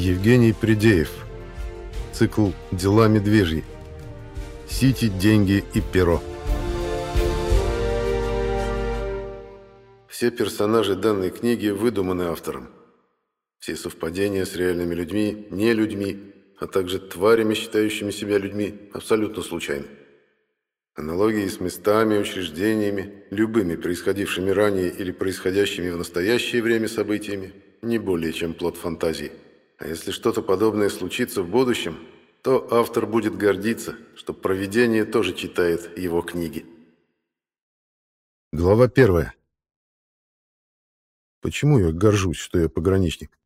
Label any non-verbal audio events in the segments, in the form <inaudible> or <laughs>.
Евгений Придеев. Цикл «Дела медвежьи». Сити, деньги и перо. Все персонажи данной книги выдуманы автором. Все совпадения с реальными людьми, не людьми, а также тварями, считающими себя людьми, абсолютно случайны. Аналогии с местами, учреждениями, любыми происходившими ранее или происходящими в настоящее время событиями не более чем плод фантазии. А если что-то подобное случится в будущем, то автор будет гордиться, что провидение тоже читает его книги. Глава первая. Почему я горжусь, что я пограничник?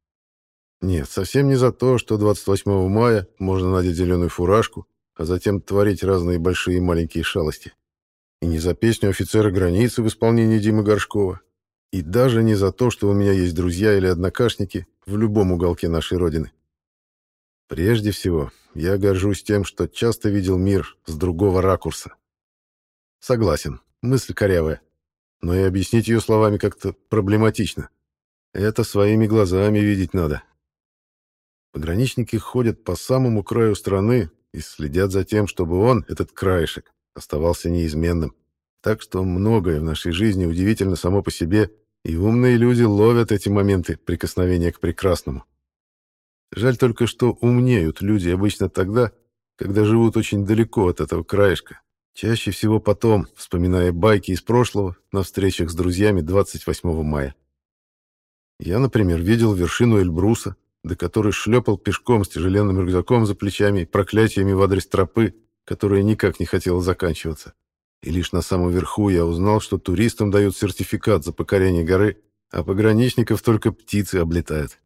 Нет, совсем не за то, что 28 мая можно надеть зеленую фуражку, а затем творить разные большие и маленькие шалости. И не за песню офицера границы в исполнении Димы Горшкова, и даже не за то, что у меня есть друзья или однокашники в любом уголке нашей Родины. Прежде всего, я горжусь тем, что часто видел мир с другого ракурса. Согласен, мысль корявая, но и объяснить ее словами как-то проблематично. Это своими глазами видеть надо. Пограничники ходят по самому краю страны и следят за тем, чтобы он, этот краешек, оставался неизменным. Так что многое в нашей жизни удивительно само по себе, и умные люди ловят эти моменты прикосновения к прекрасному. Жаль только, что умнеют люди обычно тогда, когда живут очень далеко от этого краешка. Чаще всего потом, вспоминая байки из прошлого на встречах с друзьями 28 мая. Я, например, видел вершину Эльбруса, до которой шлепал пешком с тяжеленным рюкзаком за плечами и проклятиями в адрес тропы, которая никак не хотела заканчиваться. И лишь на самом верху я узнал, что туристам дают сертификат за покорение горы, а пограничников только птицы облетают.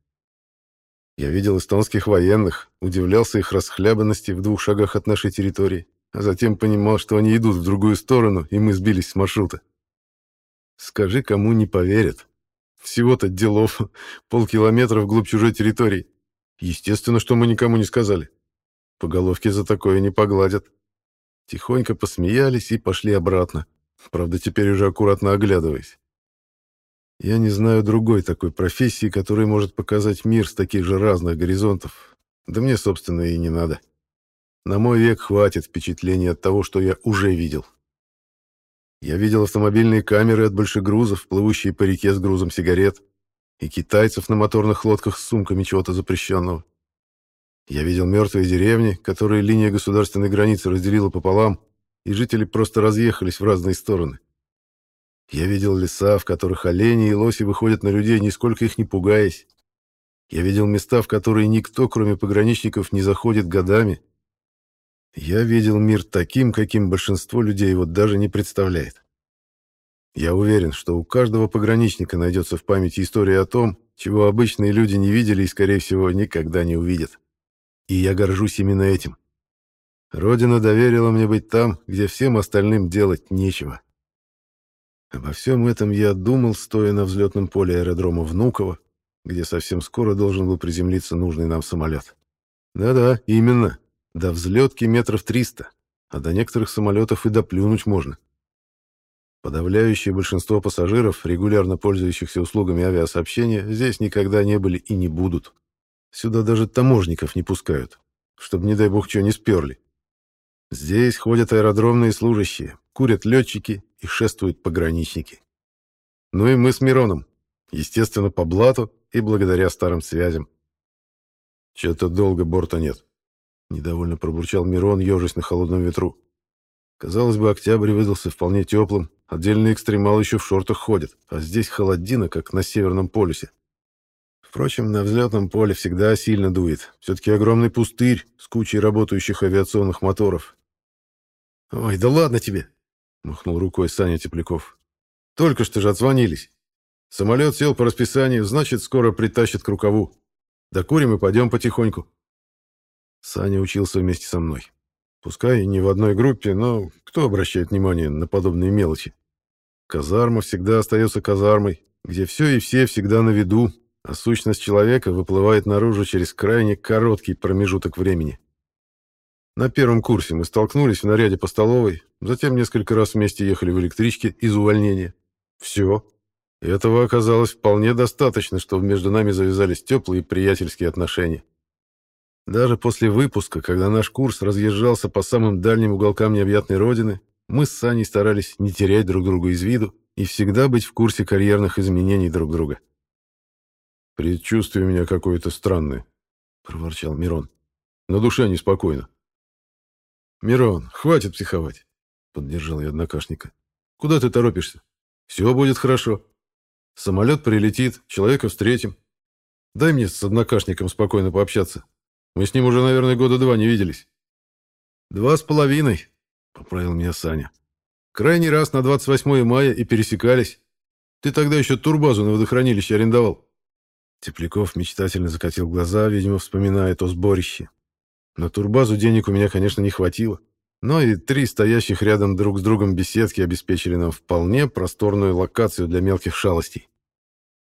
Я видел эстонских военных, удивлялся их расхлябанности в двух шагах от нашей территории, а затем понимал, что они идут в другую сторону, и мы сбились с маршрута. Скажи, кому не поверят. Всего-то делов <laughs> полкилометра вглубь чужой территории. Естественно, что мы никому не сказали. По головке за такое не погладят. Тихонько посмеялись и пошли обратно. Правда, теперь уже аккуратно оглядываясь. Я не знаю другой такой профессии, которая может показать мир с таких же разных горизонтов. Да мне, собственно, и не надо. На мой век хватит впечатлений от того, что я уже видел. Я видел автомобильные камеры от большегрузов, плывущие по реке с грузом сигарет, и китайцев на моторных лодках с сумками чего-то запрещенного. Я видел мертвые деревни, которые линия государственной границы разделила пополам, и жители просто разъехались в разные стороны. Я видел леса, в которых олени и лоси выходят на людей, нисколько их не пугаясь. Я видел места, в которые никто, кроме пограничников, не заходит годами. Я видел мир таким, каким большинство людей его даже не представляет. Я уверен, что у каждого пограничника найдется в памяти история о том, чего обычные люди не видели и, скорее всего, никогда не увидят. И я горжусь именно этим. Родина доверила мне быть там, где всем остальным делать нечего. Обо всем этом я думал, стоя на взлетном поле аэродрома Внуково, где совсем скоро должен был приземлиться нужный нам самолет. Да-да, именно. До взлетки метров триста, а до некоторых самолетов и доплюнуть можно. Подавляющее большинство пассажиров, регулярно пользующихся услугами авиасообщения, здесь никогда не были и не будут. Сюда даже таможников не пускают, чтобы, не дай бог, что не сперли. Здесь ходят аэродромные служащие, курят летчики и шествуют пограничники. Ну и мы с Мироном, естественно, по блату и благодаря старым связям. Что-то долго борта нет. Недовольно пробурчал Мирон, ежась на холодном ветру. Казалось бы, октябрь выдался вполне теплым, отдельные экстремалы еще в шортах ходят, а здесь холодина, как на Северном полюсе. Впрочем, на взлетном поле всегда сильно дует. Все-таки огромный пустырь с кучей работающих авиационных моторов. «Ой, да ладно тебе!» — махнул рукой Саня Тепляков. «Только что же отзвонились. Самолет сел по расписанию, значит, скоро притащат к рукаву. Докурим и пойдем потихоньку». Саня учился вместе со мной. Пускай и не в одной группе, но кто обращает внимание на подобные мелочи? Казарма всегда остается казармой, где все и все всегда на виду, а сущность человека выплывает наружу через крайне короткий промежуток времени. На первом курсе мы столкнулись в наряде по столовой, затем несколько раз вместе ехали в электричке из увольнения. Все. Этого оказалось вполне достаточно, чтобы между нами завязались теплые приятельские отношения. Даже после выпуска, когда наш курс разъезжался по самым дальним уголкам необъятной родины, мы с Саней старались не терять друг друга из виду и всегда быть в курсе карьерных изменений друг друга. «Предчувствие у меня какое-то странное», — проворчал Мирон. «На душе неспокойно». «Мирон, хватит психовать», — поддержал я однокашника. «Куда ты торопишься? Все будет хорошо. Самолет прилетит, человека встретим. Дай мне с однокашником спокойно пообщаться. Мы с ним уже, наверное, года два не виделись». «Два с половиной», — поправил меня Саня. «Крайний раз на 28 мая и пересекались. Ты тогда еще турбазу на водохранилище арендовал». Тепляков мечтательно закатил глаза, видимо, вспоминая то сборище. На турбазу денег у меня, конечно, не хватило, но и три стоящих рядом друг с другом беседки обеспечили нам вполне просторную локацию для мелких шалостей.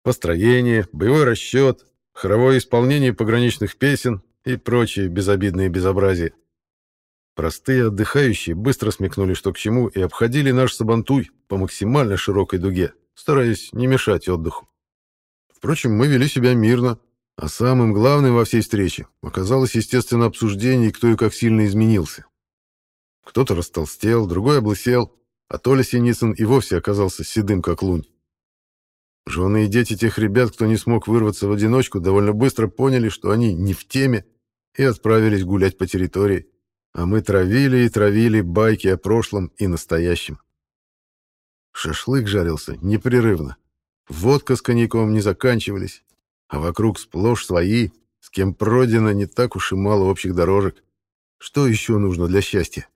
Построение, боевой расчет, хоровое исполнение пограничных песен и прочие безобидные безобразия. Простые отдыхающие быстро смекнули, что к чему, и обходили наш Сабантуй по максимально широкой дуге, стараясь не мешать отдыху. Впрочем, мы вели себя мирно, а самым главным во всей встрече оказалось, естественно, обсуждение, кто и как сильно изменился. Кто-то растолстел, другой облысел, а Толя Синицын и вовсе оказался седым, как лунь. Жены и дети тех ребят, кто не смог вырваться в одиночку, довольно быстро поняли, что они не в теме, и отправились гулять по территории, а мы травили и травили байки о прошлом и настоящем. Шашлык жарился непрерывно. Водка с коньяком не заканчивались, а вокруг сплошь свои, с кем пройдено не так уж и мало общих дорожек. Что еще нужно для счастья?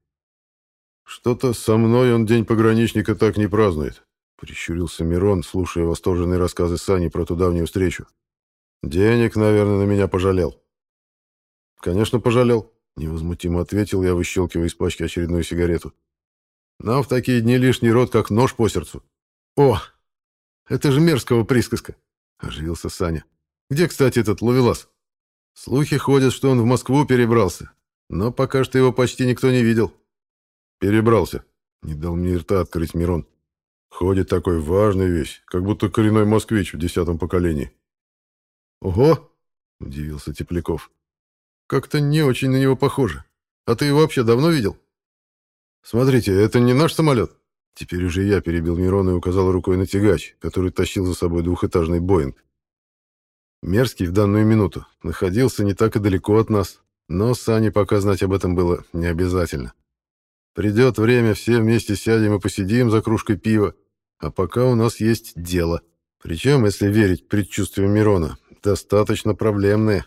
Что-то со мной он день пограничника так не празднует, прищурился Мирон, слушая восторженные рассказы Сани про ту давнюю встречу. Денег, наверное, на меня пожалел. Конечно, пожалел, невозмутимо ответил я, выщелкивая из пачки очередную сигарету. Нам в такие дни лишний рот, как нож по сердцу. О, это же мерзкого присказка, оживился Саня. Где, кстати, этот ловелас? Слухи ходят, что он в Москву перебрался, но пока что его почти никто не видел. Перебрался, не дал мне рта открыть Мирон. Ходит такой важный вещь, как будто коренной москвич в десятом поколении. Ого, удивился Тепляков. Как-то не очень на него похоже. А ты его вообще давно видел? Смотрите, это не наш самолет. Теперь уже я перебил Мирона и указал рукой на тягач, который тащил за собой двухэтажный Боинг. Мерзкий в данную минуту находился не так и далеко от нас, но Сане пока знать об этом было не обязательно. Придет время, все вместе сядем и посидим за кружкой пива, а пока у нас есть дело. Причем, если верить предчувствию Мирона, достаточно проблемное.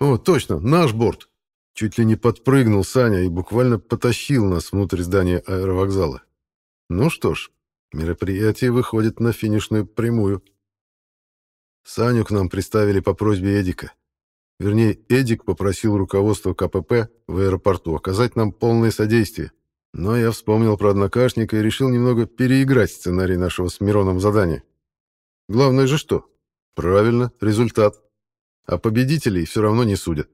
О, точно, наш борт. Чуть ли не подпрыгнул Саня и буквально потащил нас внутрь здания аэровокзала. Ну что ж, мероприятие выходит на финишную прямую. Саню к нам приставили по просьбе Эдика. Вернее, Эдик попросил руководство КПП в аэропорту оказать нам полное содействие. Но я вспомнил про однокашника и решил немного переиграть сценарий нашего с Мироном задания. Главное же что? Правильно, результат. А победителей все равно не судят.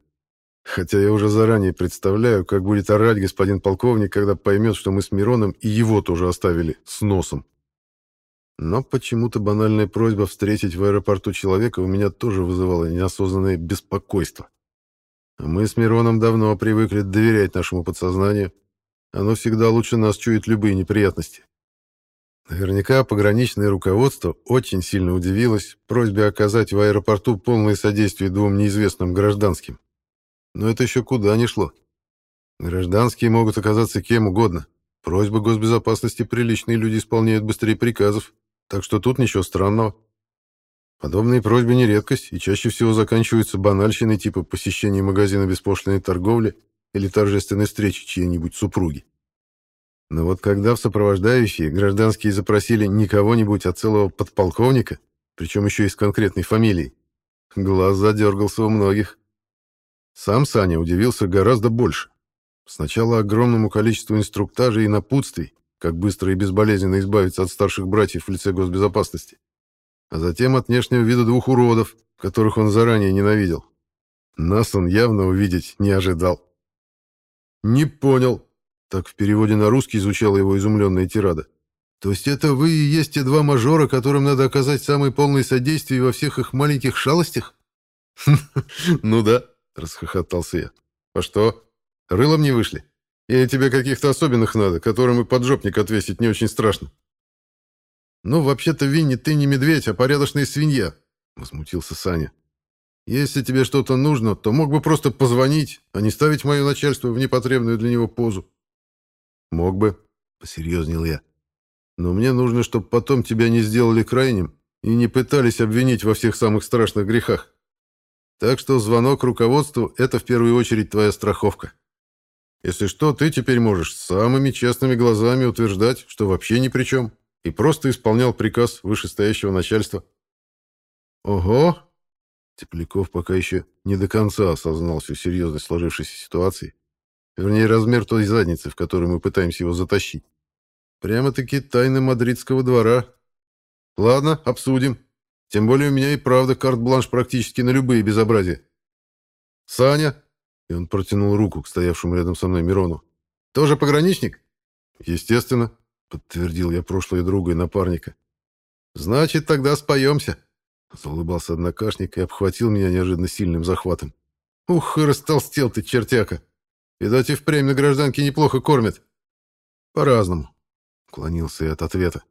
Хотя я уже заранее представляю, как будет орать господин полковник, когда поймет, что мы с Мироном и его тоже оставили с носом. Но почему-то банальная просьба встретить в аэропорту человека у меня тоже вызывала неосознанное беспокойство. Мы с Мироном давно привыкли доверять нашему подсознанию. Оно всегда лучше нас чует любые неприятности. Наверняка пограничное руководство очень сильно удивилось просьбе оказать в аэропорту полное содействие двум неизвестным гражданским. Но это еще куда ни шло. Гражданские могут оказаться кем угодно. Просьбы госбезопасности приличные люди исполняют быстрее приказов, так что тут ничего странного. Подобные просьбы не редкость и чаще всего заканчиваются банальщиной типа посещения магазина беспошлиной торговли или торжественной встречи чьей-нибудь супруги. Но вот когда в сопровождающие гражданские запросили не кого-нибудь, а целого подполковника, причем еще и с конкретной фамилией, глаз задергался у многих. Сам Саня удивился гораздо больше. Сначала огромному количеству инструктажей и напутствий, как быстро и безболезненно избавиться от старших братьев в лице госбезопасности, а затем от внешнего вида двух уродов, которых он заранее ненавидел. Нас он явно увидеть не ожидал. «Не понял», — так в переводе на русский звучала его изумленная тирада. «То есть это вы и есть те два мажора, которым надо оказать самое полное содействие во всех их маленьких шалостях?» <laughs> «Ну да», — расхохотался я. «А что? Рылом не вышли? Или тебе каких-то особенных надо, которым и поджопник отвесить не очень страшно?» «Ну, вообще-то, Винни, ты не медведь, а порядочная свинья», — возмутился Саня. «Если тебе что-то нужно, то мог бы просто позвонить, а не ставить мое начальство в непотребную для него позу». «Мог бы», — посерьезнел я. «Но мне нужно, чтобы потом тебя не сделали крайним и не пытались обвинить во всех самых страшных грехах. Так что звонок руководству — это в первую очередь твоя страховка. Если что, ты теперь можешь самыми честными глазами утверждать, что вообще ни при чем» и просто исполнял приказ вышестоящего начальства. «Ого!» Тепляков пока еще не до конца осознал всю серьезность сложившейся ситуации. Вернее, размер той задницы, в которую мы пытаемся его затащить. Прямо-таки тайны мадридского двора. Ладно, обсудим. Тем более у меня и правда карт-бланш практически на любые безобразия. Саня, и он протянул руку к стоявшему рядом со мной Мирону. Тоже пограничник? Естественно. Подтвердил я прошлое друга и напарника. «Значит, тогда споемся!» Заулыбался однокашник и обхватил меня неожиданно сильным захватом. «Ух, и растолстел ты, чертяка! Видать, и впрямь на гражданке неплохо кормят!» «По-разному», — клонился я от ответа.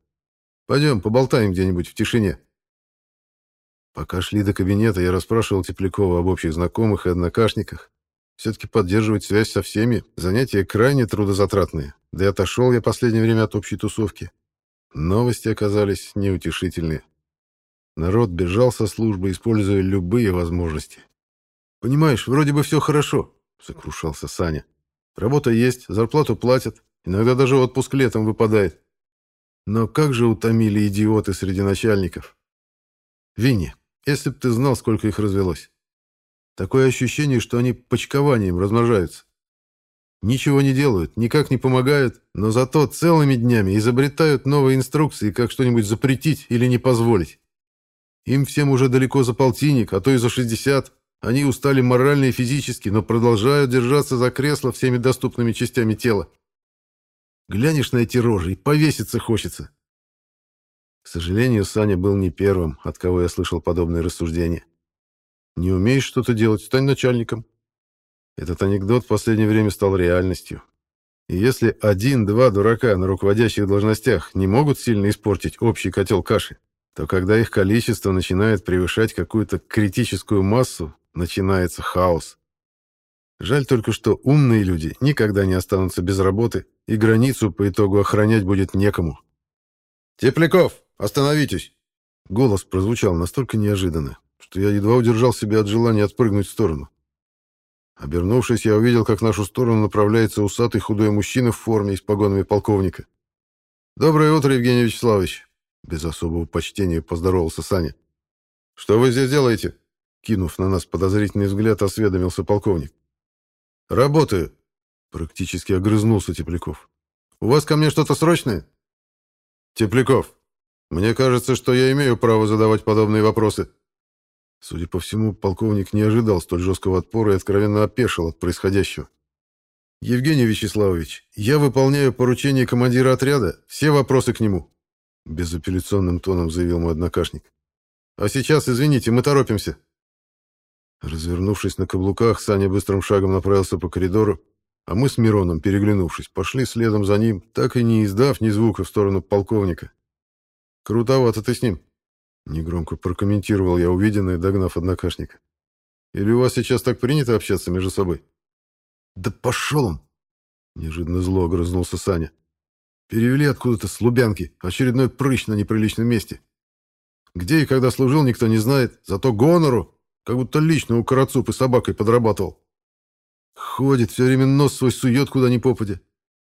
«Пойдем, поболтаем где-нибудь в тишине». Пока шли до кабинета, я расспрашивал Теплякова об общих знакомых и однокашниках, все-таки поддерживать связь со всеми – занятие крайне трудозатратное, да и отошел я последнее время от общей тусовки. Новости оказались неутешительные. Народ бежал со службы, используя любые возможности. «Понимаешь, вроде бы все хорошо», — сокрушался Саня. «Работа есть, зарплату платят, иногда даже отпуск летом выпадает. Но как же утомили идиоты среди начальников. Винни, если б ты знал, сколько их развелось. Такое ощущение, что они почкованием размножаются. Ничего не делают, никак не помогают, но зато целыми днями изобретают новые инструкции, как что-нибудь запретить или не позволить. Им всем уже далеко за полтинник, а то и за шестьдесят. Они устали морально и физически, но продолжают держаться за кресло всеми доступными частями тела. Глянешь на эти рожи и повеситься хочется. Сожалению, Саня был не первым, от кого я слышал подобные рассуждения. Не умеешь что-то делать, стань начальником. Этот анекдот в последнее время стал реальностью. И если один-два дурака на руководящих должностях не могут сильно испортить общий котел каши, то когда их количество начинает превышать какую-то критическую массу, начинается хаос. Жаль только, что умные люди никогда не останутся без работы, и границу по итогу охранять будет некому. «Тепляков, остановитесь!» Голос прозвучал настолько неожиданно, что я едва удержал себя от желания отпрыгнуть в сторону. Обернувшись, я увидел, как в нашу сторону направляется усатый худой мужчина в форме и с погонами полковника. «Доброе утро, Евгений Вячеславович!» Без особого почтения поздоровался Саня. «Что вы здесь делаете?» Кинув на нас подозрительный взгляд, осведомился полковник. «Работаю», — практически огрызнулся Тепляков. «У вас ко мне что-то срочное?» «Тепляков, мне кажется, что я имею право задавать подобные вопросы», Судя по всему, полковник не ожидал столь жесткого отпора и откровенно опешил от происходящего. «Евгений Вячеславович, я выполняю поручение командира отряда, все вопросы к нему», безапелляционным тоном заявил мой однокашник. «А сейчас, извините, мы торопимся». Развернувшись на каблуках, Саня быстрым шагом направился по коридору, а мы с Мироном, переглянувшись, пошли следом за ним, так и не издав ни звука в сторону полковника. «Крутовато ты с ним», Негромко прокомментировал я увиденное, догнав однокашника. «Или у вас сейчас так принято общаться между собой?» «Да пошел он!» Неожиданно зло огрызнулся Саня. «Перевели откуда-то с Лубянки. Очередной прыщ на неприличном месте. Где и когда служил, никто не знает. Зато гонору, как будто лично у Карацупы собакой подрабатывал. Ходит, все время нос свой сует куда ни попадя.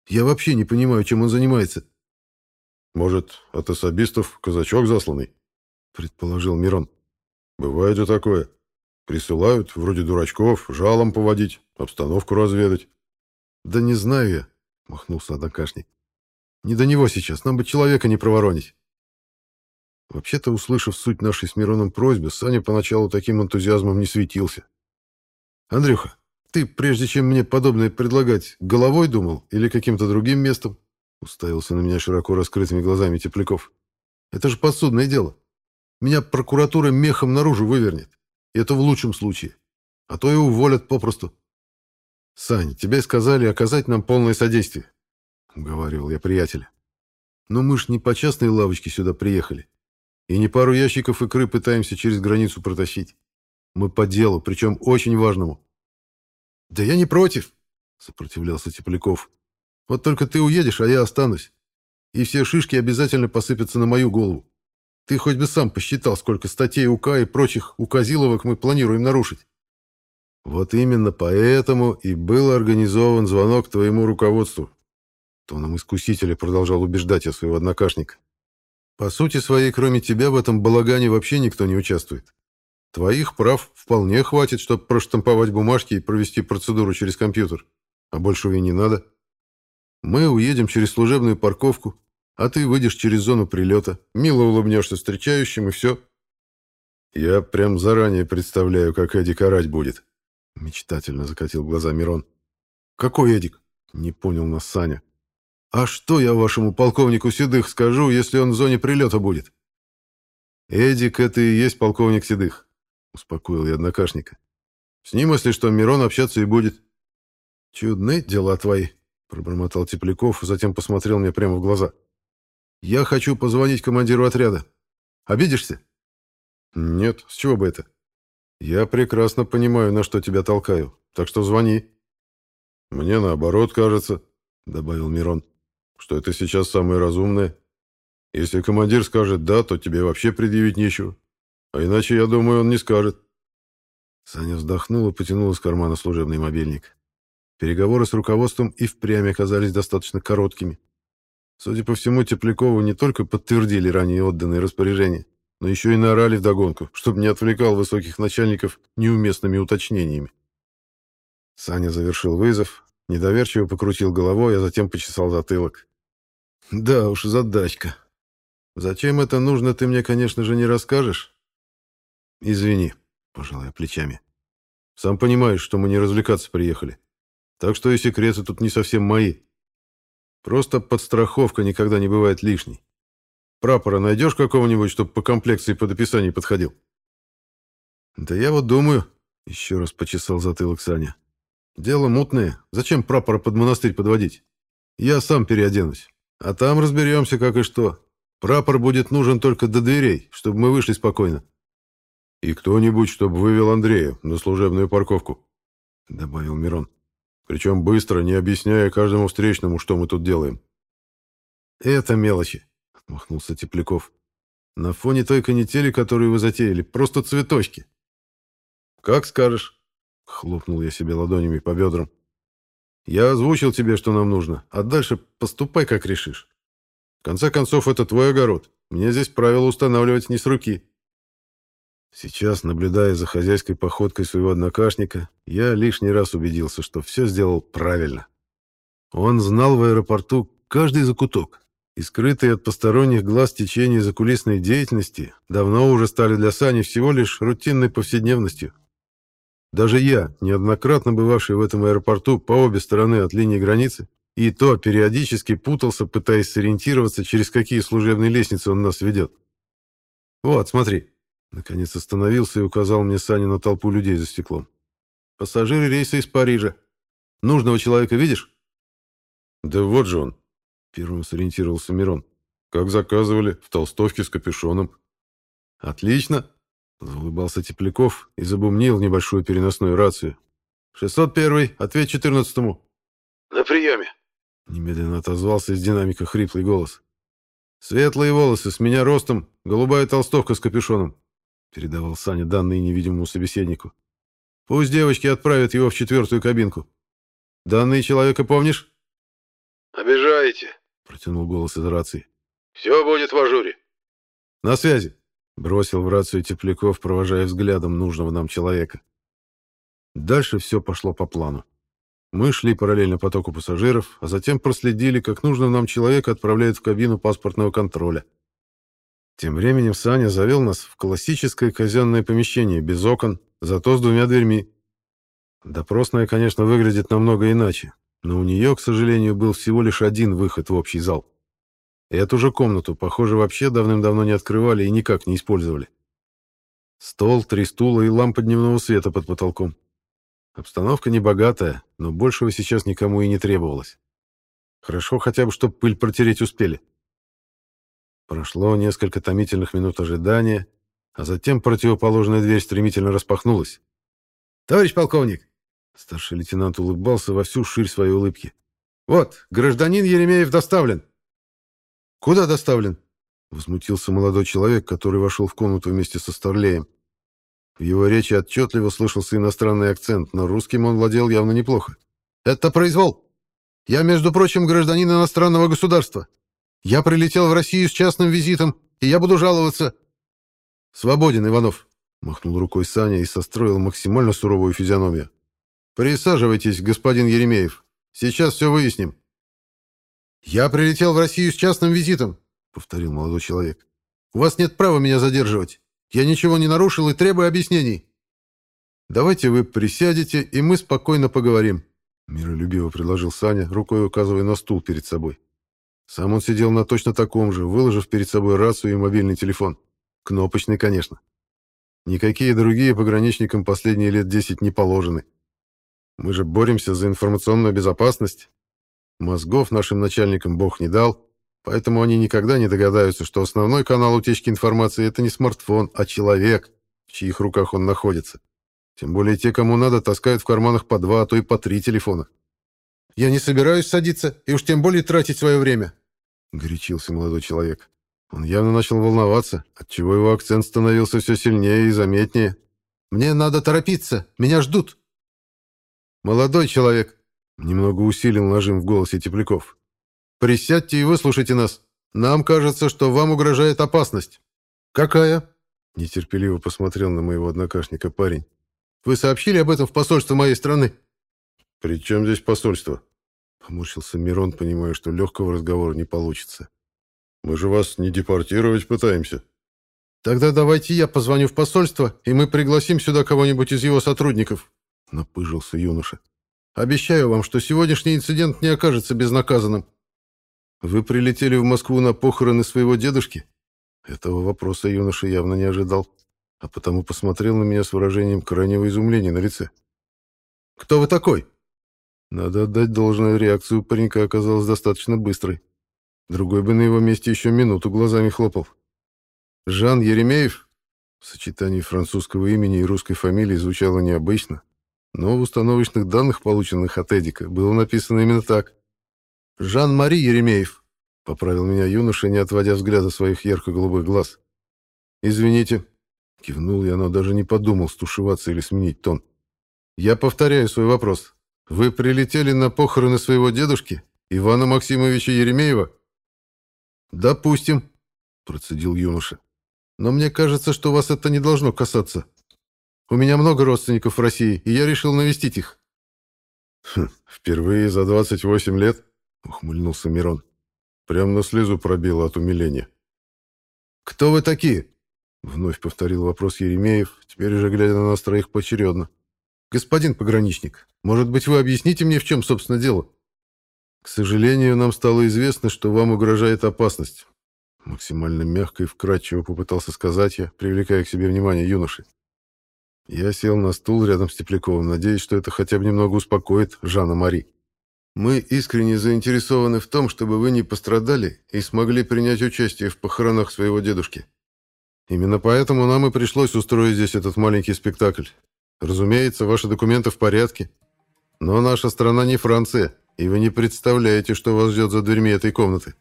Я вообще не понимаю, чем он занимается». «Может, от особистов казачок засланный?» предположил Мирон. «Бывает и такое. Присылают, вроде дурачков, жалом поводить, обстановку разведать». «Да не знаю я», — махнулся однокашник. «Не до него сейчас, нам бы человека не проворонить». Вообще-то, услышав суть нашей с Мироном просьбы, Саня поначалу таким энтузиазмом не светился. «Андрюха, ты, прежде чем мне подобное предлагать, головой думал или каким-то другим местом?» Уставился на меня широко раскрытыми глазами Тепляков. «Это же подсудное дело. Меня прокуратура мехом наружу вывернет. И это в лучшем случае. а то и уволят попросту. Сань, тебе сказали оказать нам полное содействие, уговаривал я приятеля. Но мы ж не по частной лавочке сюда приехали. И не пару ящиков икры пытаемся через границу протащить. Мы по делу, причем очень важному. Да я не против, сопротивлялся Тепляков. Вот только ты уедешь, а я останусь. И все шишки обязательно посыпятся на мою голову. Ты хоть бы сам посчитал, сколько статей УК и прочих указиловок мы планируем нарушить. Вот именно поэтому и был организован звонок твоему руководству. Тоном искусителя продолжал убеждать я своего однокашника. По сути своей, кроме тебя, в этом балагане вообще никто не участвует. Твоих прав вполне хватит, чтобы проштамповать бумажки и провести процедуру через компьютер. А большего и не надо. Мы уедем через служебную парковку, а ты выйдешь через зону прилета, мило улыбнешься встречающим, и все. Я прям заранее представляю, как Эдик орать будет. Мечтательно закатил глаза Мирон. Какой Эдик? Не понял нас Саня. А что я вашему полковнику Седых скажу, если он в зоне прилета будет? Эдик — это и есть полковник Седых, успокоил я однокашника. С ним, если что, Мирон общаться и будет. Чудны дела твои, пробормотал Тепляков, затем посмотрел мне прямо в глаза. Я хочу позвонить командиру отряда. Обидишься? Нет, с чего бы это? Я прекрасно понимаю, на что тебя толкаю, так что звони. Мне наоборот кажется, добавил Мирон, что это сейчас самое разумное. Если командир скажет «да», то тебе вообще предъявить нечего. А иначе, я думаю, он не скажет. Саня вздохнул и потянул из кармана служебный мобильник. Переговоры с руководством и впрямь оказались достаточно короткими. Судя по всему, Теплякову не только подтвердили ранее отданные распоряжения, но еще и наорали вдогонку, чтобы не отвлекал высоких начальников неуместными уточнениями. Саня завершил вызов, недоверчиво покрутил головой, а затем почесал затылок. «Да уж, задачка. Зачем это нужно, ты мне, конечно же, не расскажешь?» «Извини», — пожал я плечами. «Сам понимаешь, что мы не развлекаться приехали. Так что и секреты тут не совсем мои. Просто подстраховка никогда не бывает лишней. Прапора найдешь какого-нибудь, чтобы по комплекции под описание подходил? Да я вот думаю, еще раз почесал затылок Саня. Дело мутное. Зачем прапора под монастырь подводить? Я сам переоденусь. А там разберемся, как и что. Прапор будет нужен только до дверей, чтобы мы вышли спокойно. И кто-нибудь, чтобы вывел Андрея на служебную парковку, добавил Мирон. Причем быстро, не объясняя каждому встречному, что мы тут делаем. «Это мелочи», — отмахнулся Тепляков. «На фоне той канители, которую вы затеяли, просто цветочки». «Как скажешь», — хлопнул я себе ладонями по бедрам. «Я озвучил тебе, что нам нужно, а дальше поступай, как решишь. В конце концов, это твой огород. Мне здесь правила устанавливать не с руки». Сейчас, наблюдая за хозяйской походкой своего однокашника, я лишний раз убедился, что все сделал правильно. Он знал в аэропорту каждый закуток, и скрытые от посторонних глаз течения закулисной деятельности давно уже стали для Сани всего лишь рутинной повседневностью. Даже я, неоднократно бывавший в этом аэропорту по обе стороны от линии границы, и то периодически путался, пытаясь сориентироваться, через какие служебные лестницы он нас ведет. Вот, смотри. Наконец остановился и указал мне Саня на толпу людей за стеклом. «Пассажиры рейса из Парижа. Нужного человека видишь?» «Да вот же он», — первым сориентировался Мирон. «Как заказывали, в толстовке с капюшоном». «Отлично», — заулыбался Тепляков и забумнил небольшую переносную рацию. «601-й, ответь 14-му». «На приеме», — немедленно отозвался из динамика хриплый голос. «Светлые волосы, с меня ростом, голубая толстовка с капюшоном передавал Саня данные невидимому собеседнику. Пусть девочки отправят его в четвертую кабинку. Данные человека помнишь? Обижаете, протянул голос из рации. Все будет в ажуре. На связи, бросил в рацию Тепляков, провожая взглядом нужного нам человека. Дальше все пошло по плану. Мы шли параллельно потоку пассажиров, а затем проследили, как нужного нам человека отправляют в кабину паспортного контроля. Тем временем Саня завел нас в классическое казенное помещение, без окон, зато с двумя дверьми. Допросная, конечно, выглядит намного иначе, но у нее, к сожалению, был всего лишь один выход в общий зал. Эту же комнату, похоже, вообще давным-давно не открывали и никак не использовали. Стол, три стула и лампа дневного света под потолком. Обстановка небогатая, но большего сейчас никому и не требовалось. Хорошо хотя бы, чтобы пыль протереть успели. Прошло несколько томительных минут ожидания, а затем противоположная дверь стремительно распахнулась. «Товарищ полковник!» Старший лейтенант улыбался во всю ширь своей улыбки. «Вот, гражданин Еремеев доставлен!» «Куда доставлен?» Возмутился молодой человек, который вошел в комнату вместе со Старлеем. В его речи отчетливо слышался иностранный акцент, но русским он владел явно неплохо. «Это произвол! Я, между прочим, гражданин иностранного государства. Я прилетел в Россию с частным визитом, и я буду жаловаться...» «Свободен, Иванов», — махнул рукой Саня и состроил максимально суровую физиономию. «Присаживайтесь, господин Еремеев. Сейчас все выясним». «Я прилетел в Россию с частным визитом», — повторил молодой человек. «У вас нет права меня задерживать. Я ничего не нарушил и требую объяснений». «Давайте вы присядете, и мы спокойно поговорим», — миролюбиво предложил Саня, рукой указывая на стул перед собой. Сам он сидел на точно таком же, выложив перед собой рацию и мобильный телефон. Кнопочный, конечно. Никакие другие пограничникам последние лет десять не положены. Мы же боремся за информационную безопасность. Мозгов нашим начальникам Бог не дал, поэтому они никогда не догадаются, что основной канал утечки информации — это не смартфон, а человек, в чьих руках он находится. Тем более те, кому надо, таскают в карманах по два, а то и по три телефона. «Я не собираюсь садиться и уж тем более тратить свое время», — горячился молодой человек. Он явно начал волноваться, отчего его акцент становился все сильнее и заметнее. «Мне надо торопиться, меня ждут». «Молодой человек», — немного усилил нажим в голосе Тепляков, — «присядьте и выслушайте нас. Нам кажется, что вам угрожает опасность». «Какая?» — нетерпеливо посмотрел на моего однокашника парень. «Вы сообщили об этом в посольство моей страны?» «При чем здесь посольство?» Поморщился Мирон, понимая, что легкого разговора не получится. «Мы же вас не депортировать пытаемся». «Тогда давайте я позвоню в посольство, и мы пригласим сюда кого-нибудь из его сотрудников», — напыжился юноша. «Обещаю вам, что сегодняшний инцидент не окажется безнаказанным». «Вы прилетели в Москву на похороны своего дедушки?» Этого вопроса юноша явно не ожидал, а потому посмотрел на меня с выражением крайнего изумления на лице. «Кто вы такой?» Надо отдать должное, реакцию паренька оказалась достаточно быстрой. Другой бы на его месте еще минуту глазами хлопал. Жан Еремеев в сочетании французского имени и русской фамилии звучало необычно, но в установочных данных, полученных от Эдика, было написано именно так. «Жан-Мари Еремеев», — поправил меня юноша, не отводя взгляда своих ярко-голубых глаз. «Извините», — кивнул я, но даже не подумал стушеваться или сменить тон. «Я повторяю свой вопрос. Вы прилетели на похороны своего дедушки, Ивана Максимовича Еремеева? Допустим, процедил юноша. Но мне кажется, что вас это не должно касаться. У меня много родственников в России, и я решил навестить их. Хм, впервые за 28 лет, ухмыльнулся Мирон. Прям на слезу пробило от умиления. Кто вы такие? Вновь повторил вопрос Еремеев, теперь уже глядя на нас троих поочередно. «Господин пограничник, может быть, вы объясните мне, в чем, собственно, дело?» «К сожалению, нам стало известно, что вам угрожает опасность». Максимально мягко и вкратчиво попытался сказать я, привлекая к себе внимание юноши. Я сел на стул рядом с Тепляковым, надеясь, что это хотя бы немного успокоит Жанна Мари. «Мы искренне заинтересованы в том, чтобы вы не пострадали и смогли принять участие в похоронах своего дедушки. Именно поэтому нам и пришлось устроить здесь этот маленький спектакль. Разумеется, ваши документы в порядке. Но наша страна не Франция, и вы не представляете, что вас ждет за дверьми этой комнаты.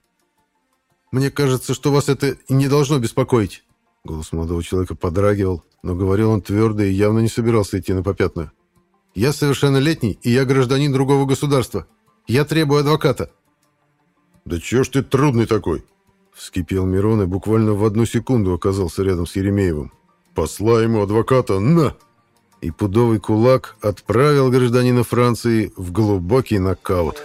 Мне кажется, что вас это не должно беспокоить. Голос молодого человека подрагивал, но говорил он твердо и явно не собирался идти на попятную. «Я совершеннолетний, и я гражданин другого государства. Я требую адвоката». «Да чё ж ты трудный такой?» Вскипел Мирон и буквально в одну секунду оказался рядом с Еремеевым. «Посла ему адвоката, на!» И пудовый кулак отправил гражданина Франции в глубокий нокаут.